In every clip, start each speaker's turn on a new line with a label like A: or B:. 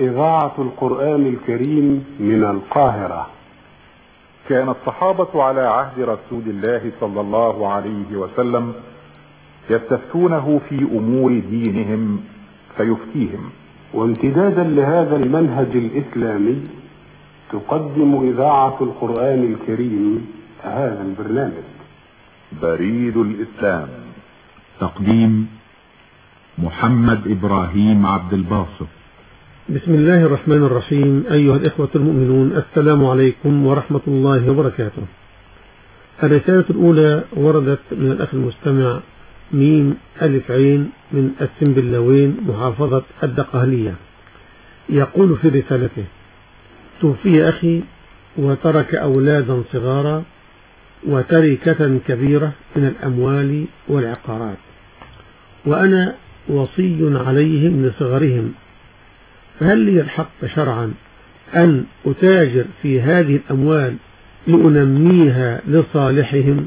A: إذاعة القرآن الكريم من القاهرة.
B: كان الصحابة على عهد رسول الله صلى الله عليه وسلم يستفتونه في أمور دينهم فيفتيهم.
A: وامتدادا لهذا المنهج الإسلامي تقدم إذاعة القرآن الكريم هذا البرنامج.
B: بريد الإسلام.
C: تقديم محمد إبراهيم عبد الباسط.
D: بسم الله الرحمن الرحيم. أيها الإخوة المؤمنون السلام عليكم ورحمة الله وبركاته. الرسالة الأولى وردت من الأخ المستمع ميم ألف عين من السنبلاوين محافظة الدقهلية. يقول في رسالته توفي أخي وترك أولادا صغارا وتركة كبيرة من الأموال والعقارات وأنا وصي عليهم لصغرهم فهل لي الحق شرعا أن أتاجر في هذه الأموال لأنميها لصالحهم؟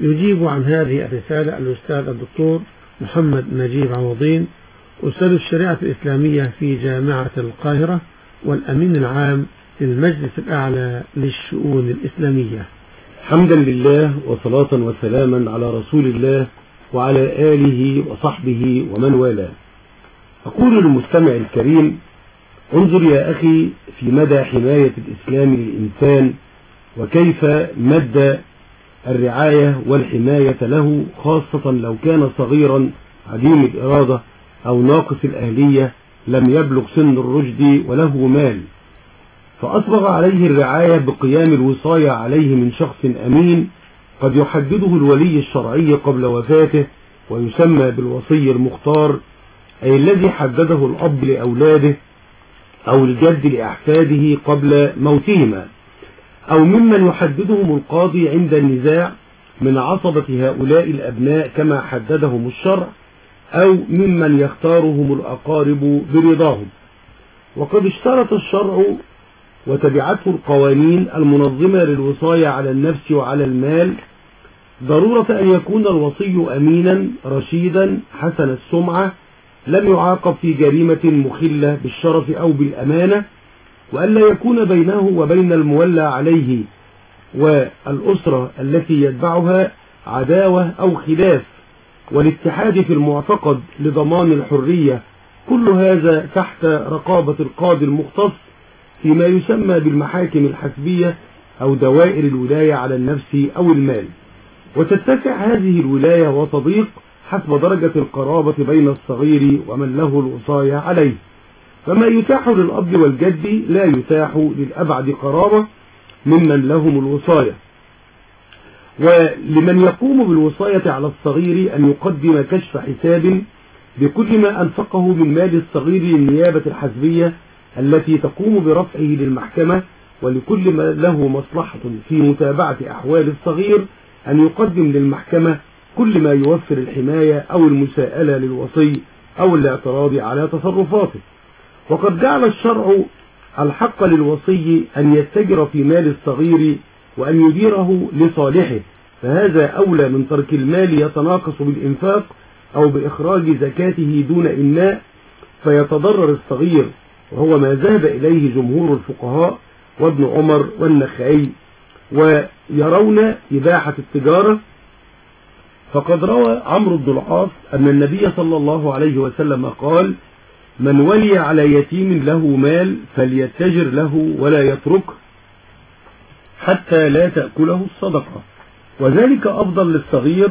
D: يجيب عن هذه الرسالة الأستاذ الدكتور محمد نجيب عوضين أستاذ الشريعة الإسلامية في جامعة القاهرة والأمين العام للمجلس الأعلى للشؤون الإسلامية.
E: حمدا لله وصلاة وسلاما على رسول الله وعلى آله وصحبه ومن والاه. أقول للمستمع الكريم انظر يا أخي في مدى حماية الإسلام للإنسان وكيف مد الرعاية والحماية له خاصة لو كان صغيرا عديم الإرادة أو ناقص الأهلية لم يبلغ سن الرشد وله مال. فأصبغ عليه الرعاية بقيام الوصاية عليه من شخص أمين قد يحدده الولي الشرعي قبل وفاته ويسمى بالوصي المختار أي الذي حدده الأب لأولاده أو الجد لأحفاده قبل موتهما أو ممن يحددهم القاضي عند النزاع من عصبة هؤلاء الأبناء كما حددهم الشرع أو ممن يختارهم الأقارب برضاهم. وقد اشترط الشرع وتبعته القوانين المنظمة للوصاية على النفس وعلى المال ضرورة أن يكون الوصي أمينا رشيدا حسن السمعة لم يعاقب في جريمة مخلة بالشرف أو بالأمانة وألا يكون بينه وبين المولى عليه والأسرة التي يتبعها عداوة أو خلاف والاتحاد في المعتقد لضمان الحرية كل هذا تحت رقابة القاضي المختص فيما يسمى بالمحاكم الحسبية أو دوائر الولاية على النفس أو المال. وتتسع هذه الولاية وتضيق حسب درجة القرابة بين الصغير ومن له الوصاية عليه. فما يتاح للأب والجد لا يتاح للأبعد قرابة ممن لهم الوصاية ولمن يقوم بالوصاية على الصغير أن يقدم كشف حساب بكل ما أنفقه من مال الصغير للنيابة الحزبية التي تقوم برفعه للمحكمة ولكل ما له مصلحة في متابعة أحوال الصغير أن يقدم للمحكمة كل ما يوفر الحماية أو المساءلة للوصي أو الاعتراض على تصرفاته. وقد جعل الشرع الحق للوصي أن يتجر في مال الصغير وأن يديره لصالحه فهذا أولى من ترك المال يتناقص بالإنفاق أو بإخراج زكاته دون إناء فيتضرر الصغير وهو ما ذهب إليه جمهور الفقهاء وابن عمر والنخعي ويرون إباحة التجارة فقد روى عمرو بن العاص أن النبي صلى الله عليه وسلم قال من ولي على يتيم له مال فليتجر له ولا يتركه حتى لا تأكله الصدقة. وذلك أفضل للصغير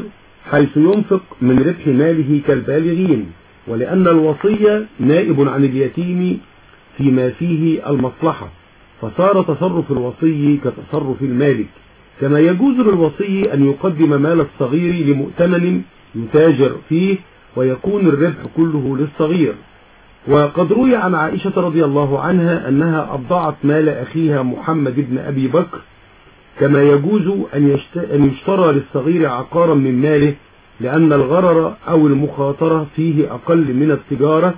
E: حيث ينفق من ربح ماله كالبالغين ولأن الوصية نائب عن اليتيم فيما فيه المصلحة فصار تصرف الوصي كتصرف المالك. كما يجوز للوصي أن يقدم مال الصغير لمؤتمن يتاجر فيه ويكون الربح كله للصغير. وقد روي عن عائشة رضي الله عنها أنها أبضعت مال أخيها محمد بن أبي بكر كما يجوز أن يشترى للصغير عقارا من ماله لأن الغرر أو المخاطرة فيه أقل من التجارة.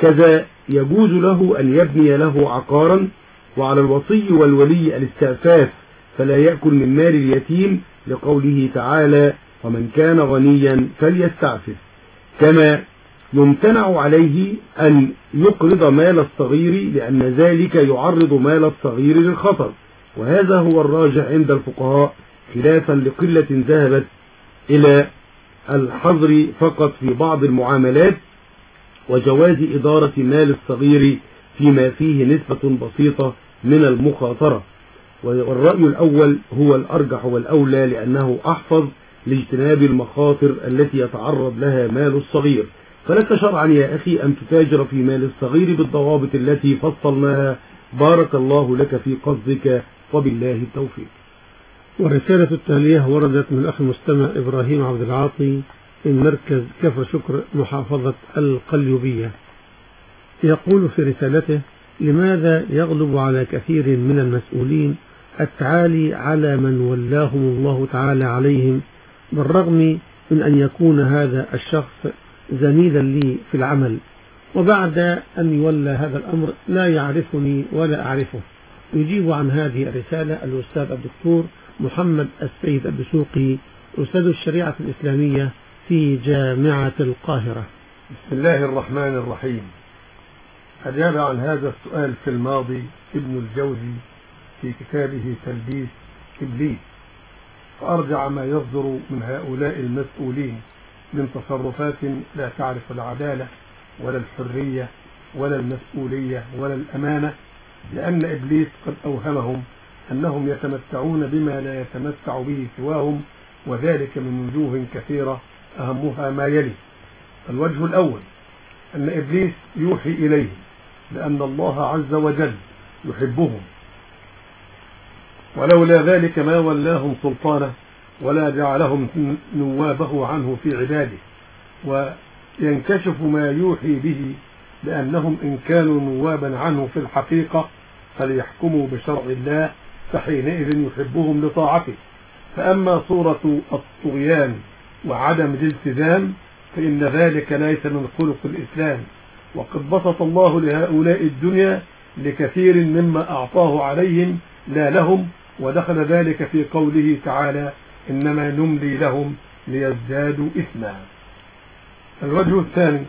E: كذا يجوز له أن يبني له عقارا وعلى الوصي والولي الاستعفاف. فلا يأكل من مال اليتيم لقوله تعالى ومن كان غنيا فليستعفف. كما يمتنع عليه أن يقرض مال الصغير لأن ذلك يعرض مال الصغير للخطر. وهذا هو الراجح عند الفقهاء خلافا لقلة ذهبت إلى الحظر فقط في بعض المعاملات وجواز إدارة مال الصغير فيما فيه نسبة بسيطة من المخاطرة. والرأي الأول هو الأرجح والأولى لأنه أحفظ لاجتناب المخاطر التي يتعرض لها مال الصغير. فلك شرعا يا أخي أن تتاجر في مال الصغير بالضوابط التي فصلناها. بارك الله لك في قصدك وبالله التوفيق.
F: ورسالة التالية وردت من أخي المستمع إبراهيم عبد العاطي من مركز كفر شكر محافظة القليوبية. يقول في رسالته لماذا يغلب على كثير من المسؤولين التعالي على من ولاهم الله تعالى عليهم بالرغم من أن يكون هذا الشخص زميلا لي في العمل. وبعد أن يولى هذا الأمر لا يعرفني ولا أعرفه. يجيب عن هذه الرسالة الأستاذ الدكتور محمد السيد الدسوقي أستاذ الشريعة الإسلامية في جامعة القاهرة.
D: بسم الله الرحمن الرحيم. أجاب عن هذا السؤال في الماضي ابن الجوزي في كتابه تلبيس إبليس فأرجع ما يصدر من هؤلاء المسؤولين من تصرفات لا تعرف العدالة ولا الحرية ولا المسؤولية ولا الأمانة لأن إبليس قد أوهمهم أنهم يتمتعون بما لا يتمتع به سواهم وذلك من وجوه كثيرة أهمها ما يلي. الوجه الأول أن إبليس يوحي إليهم لأن الله عز وجل يحبهم ولولا ذلك ما ولاهم سلطانه ولا جعلهم نوابه عنه في عباده. وينكشف ما يوحي به لأنهم إن كانوا نوابا عنه في الحقيقة فليحكموا بشرع الله فحينئذ يحبهم لطاعته. فأما صورة الطغيان وعدم الالتزام فإن ذلك ليس من خلق الإسلام. وقد بسط الله لهؤلاء الدنيا لكثير مما أعطاه عليهم لا لهم ودخل ذلك في قوله تعالى إنما نملي لهم ليزدادوا إثما. الوجه الثاني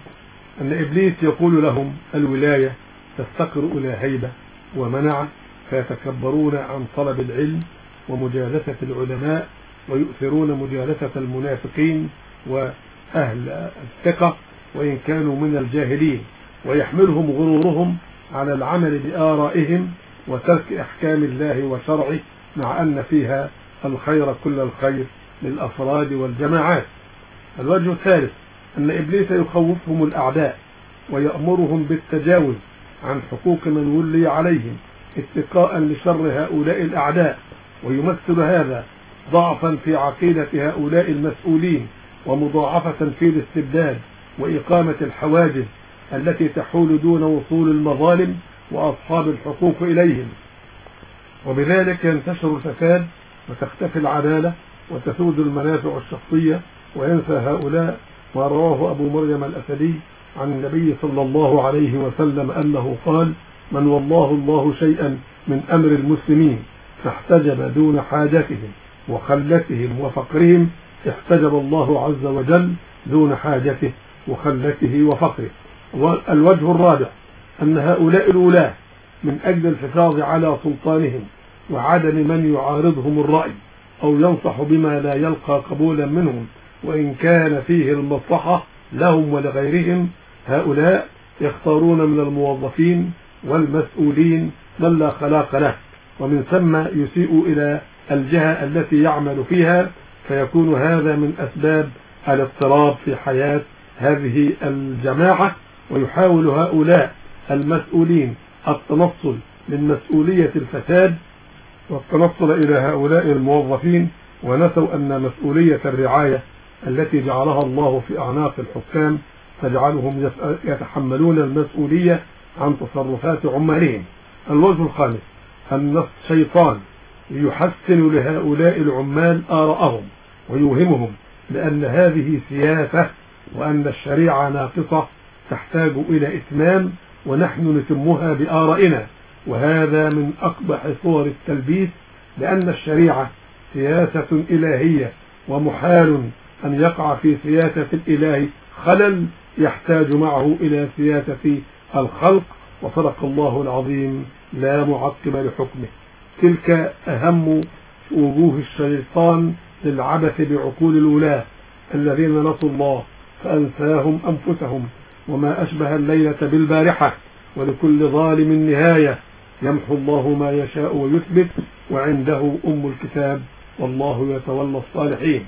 D: أن إبليس يقول لهم الولاية تفتقر إلى هيبة ومنع فيتكبرون عن طلب العلم ومجالسة العلماء ويؤثرون مجالسة المنافقين وأهل الثقة وإن كانوا من الجاهلين ويحملهم غرورهم على العمل بآرائهم وترك أحكام الله وشرعه مع أن فيها الخير كل الخير للأفراد والجماعات. الوجه الثالث أن إبليس يخوفهم الأعداء ويأمرهم بالتجاوز عن حقوق من ولي عليهم اتقاء لشر هؤلاء الأعداء ويمثل هذا ضعفا في عقيدة هؤلاء المسؤولين ومضاعفة في الاستبداد وإقامة الحواجز التي تحول دون وصول المظالم وأصحاب الحقوق إليهم. وبذلك ينتشر الفساد وتختفي العدالة وتسود المنافع الشخصية وينسى هؤلاء ما رواه أبو مريم الأسدي عن النبي صلى الله عليه وسلم أنه قال من والله الله شيئا من أمر المسلمين فاحتجب دون حاجتهم وخلتهم وفقرهم احتجب الله عز وجل دون حاجته وخلته وفقره. والوجه الرابع أن هؤلاء الولاة من أجل الحفاظ على سلطانهم وعدم من يعارضهم الرأي أو ينصح بما لا يلقى قبولا منهم وإن كان فيه المصلحة لهم ولغيرهم هؤلاء يختارون من الموظفين والمسؤولين من لا خلاق له ومن ثم يسيء إلى الجهة التي يعمل فيها فيكون هذا من أسباب الاضطراب في حياة هذه الجماعة. ويحاول هؤلاء المسؤولين التنصل من مسؤولية الفساد والتنصل إلى هؤلاء الموظفين ونسوا أن مسؤولية الرعاية التي جعلها الله في أعناق الحكام تجعلهم يتحملون المسؤولية عن تصرفات عمالهم. الوجه الخامس أن الشيطان يحسن لهؤلاء العمال آراءهم ويوهمهم بأن هذه سياسة وأن الشريعة ناقصة تحتاج إلى إتمام ونحن نتمها بآرائنا. وهذا من أقبح صور التلبيس لأن الشريعة سياسة إلهية ومحال أن يقع في سياسة الإله خلل يحتاج معه إلى سياسة الخلق وصدق الله العظيم لا معقب لحكمه. تلك أهم وجوه الشيطان للعبث بعقول الولاة الذين نسوا الله فأنساهم أنفسهم وما أشبه الليلة بالبارحة ولكل ظالم نهاية. يمحو الله ما يشاء ويثبت وعنده أم الكتاب والله يتولى الصالحين.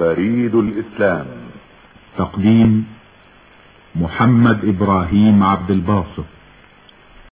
B: بريد الإسلام.
C: تقديم محمد إبراهيم عبد الباسط.